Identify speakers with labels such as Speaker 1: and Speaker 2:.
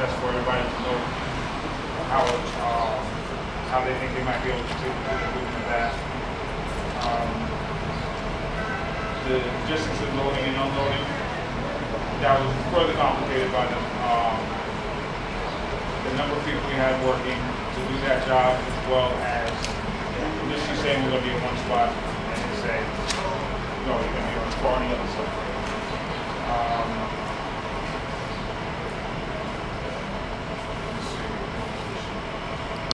Speaker 1: just for everybody to know how, uh, how they think they might be able to do in that. Um, the distance of loading and unloading, that was further complicated by the, um, the number of people we had working to do that job as well as just you saying we're gonna be in one spot and then say, no, you're gonna be on four on the other side.